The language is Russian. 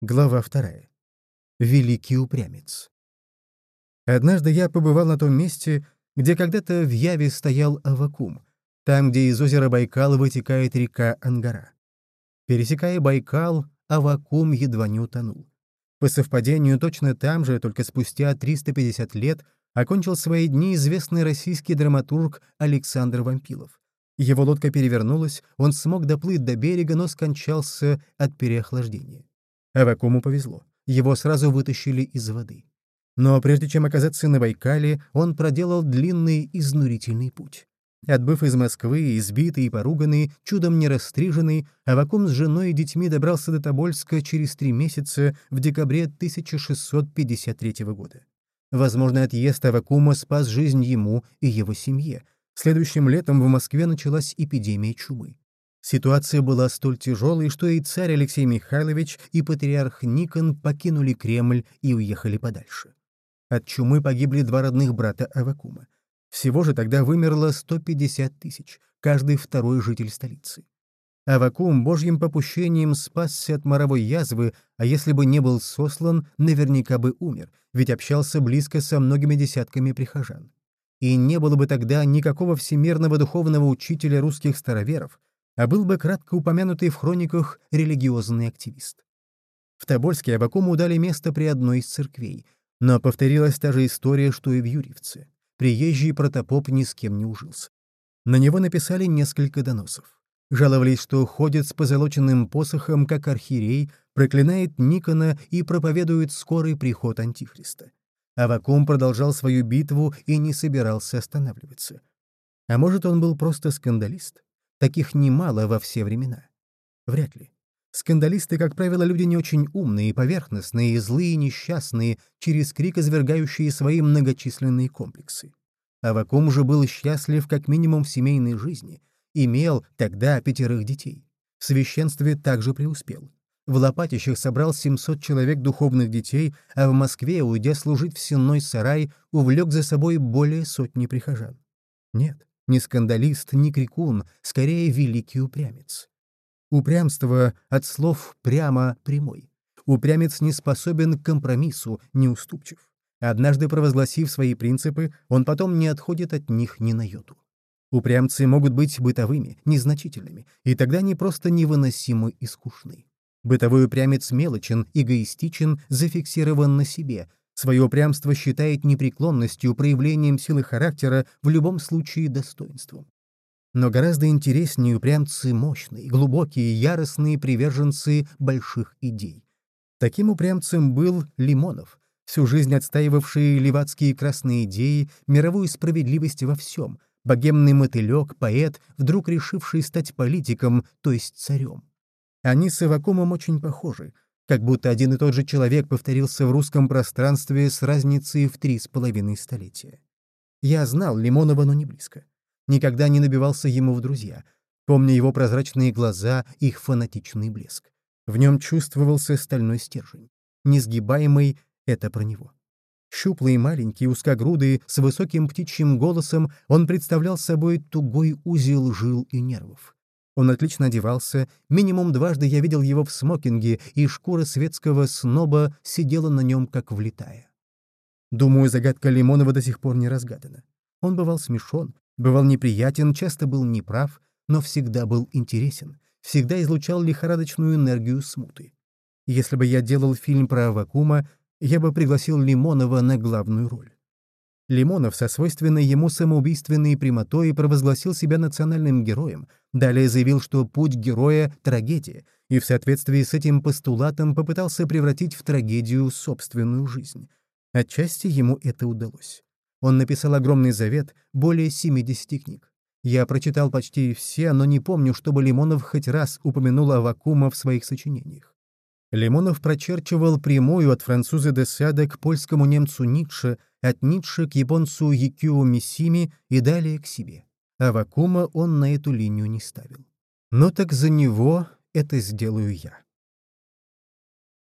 Глава вторая. Великий упрямец. Однажды я побывал на том месте, где когда-то в Яве стоял Авакум, там, где из озера Байкала вытекает река Ангара. Пересекая Байкал, Авакум едва не утонул. По совпадению, точно там же, только спустя 350 лет, окончил свои дни известный российский драматург Александр Вампилов. Его лодка перевернулась, он смог доплыть до берега, но скончался от переохлаждения. Авакуму повезло. Его сразу вытащили из воды. Но прежде чем оказаться на Байкале, он проделал длинный изнурительный путь. Отбыв из Москвы, избитый и поруганный, чудом не расстриженный, Авакум с женой и детьми добрался до Тобольска через три месяца в декабре 1653 года. Возможно, отъезд Авакума спас жизнь ему и его семье. Следующим летом в Москве началась эпидемия чумы. Ситуация была столь тяжелой, что и царь Алексей Михайлович, и патриарх Никон покинули Кремль и уехали подальше. От чумы погибли два родных брата Авакума. Всего же тогда вымерло 150 тысяч, каждый второй житель столицы. Авакум божьим попущением спасся от моровой язвы, а если бы не был сослан, наверняка бы умер, ведь общался близко со многими десятками прихожан. И не было бы тогда никакого всемирного духовного учителя русских староверов, а был бы кратко упомянутый в хрониках религиозный активист. В Тобольске Авакуму дали место при одной из церквей, но повторилась та же история, что и в Юрьевце. Приезжий протопоп ни с кем не ужился. На него написали несколько доносов. Жаловались, что ходит с позолоченным посохом, как архиерей, проклинает Никона и проповедует скорый приход Антихриста. Авакум продолжал свою битву и не собирался останавливаться. А может, он был просто скандалист? Таких немало во все времена. Вряд ли. Скандалисты, как правило, люди не очень умные, поверхностные, злые, несчастные, через крик извергающие свои многочисленные комплексы. Авакум же был счастлив как минимум в семейной жизни, имел тогда пятерых детей. В священстве также преуспел. В Лопатищах собрал 700 человек духовных детей, а в Москве, уйдя служить в сенной сарай, увлек за собой более сотни прихожан. Нет, не скандалист, не крикун, скорее великий упрямец. Упрямство от слов прямо прямой. Упрямец не способен к компромиссу, не уступчив. Однажды провозгласив свои принципы, он потом не отходит от них ни на йоту. Упрямцы могут быть бытовыми, незначительными, и тогда они просто невыносимы и скучны. Бытовой упрямец мелочен, эгоистичен, зафиксирован на себе, Свое упрямство считает непреклонностью, проявлением силы характера, в любом случае достоинством. Но гораздо интереснее упрямцы мощные, глубокие, яростные приверженцы больших идей. Таким упрямцем был Лимонов, всю жизнь отстаивавший левацкие красные идеи, мировую справедливость во всем, богемный мотылек, поэт, вдруг решивший стать политиком, то есть царем. Они с Ивакумом очень похожи — как будто один и тот же человек повторился в русском пространстве с разницей в три с половиной столетия. Я знал Лимонова, но не близко. Никогда не набивался ему в друзья, помня его прозрачные глаза, их фанатичный блеск. В нем чувствовался стальной стержень. Несгибаемый — это про него. Щуплый маленький, узкогрудый, с высоким птичьим голосом, он представлял собой тугой узел жил и нервов. Он отлично одевался, минимум дважды я видел его в смокинге, и шкура светского сноба сидела на нем как влитая. Думаю, загадка Лимонова до сих пор не разгадана. Он бывал смешон, бывал неприятен, часто был неправ, но всегда был интересен, всегда излучал лихорадочную энергию смуты. Если бы я делал фильм про Авакума, я бы пригласил Лимонова на главную роль. Лимонов со свойственной ему самоубийственной прямотой провозгласил себя национальным героем, далее заявил, что путь героя — трагедия, и в соответствии с этим постулатом попытался превратить в трагедию собственную жизнь. Отчасти ему это удалось. Он написал огромный завет, более 70 книг. Я прочитал почти все, но не помню, чтобы Лимонов хоть раз упомянул Авакума в своих сочинениях. Лимонов прочерчивал прямую от француза де Сада к польскому немцу Ницше, от Ницше к японцу Якио Мисими и далее к себе. А Вакума он на эту линию не ставил. Но так за него это сделаю я.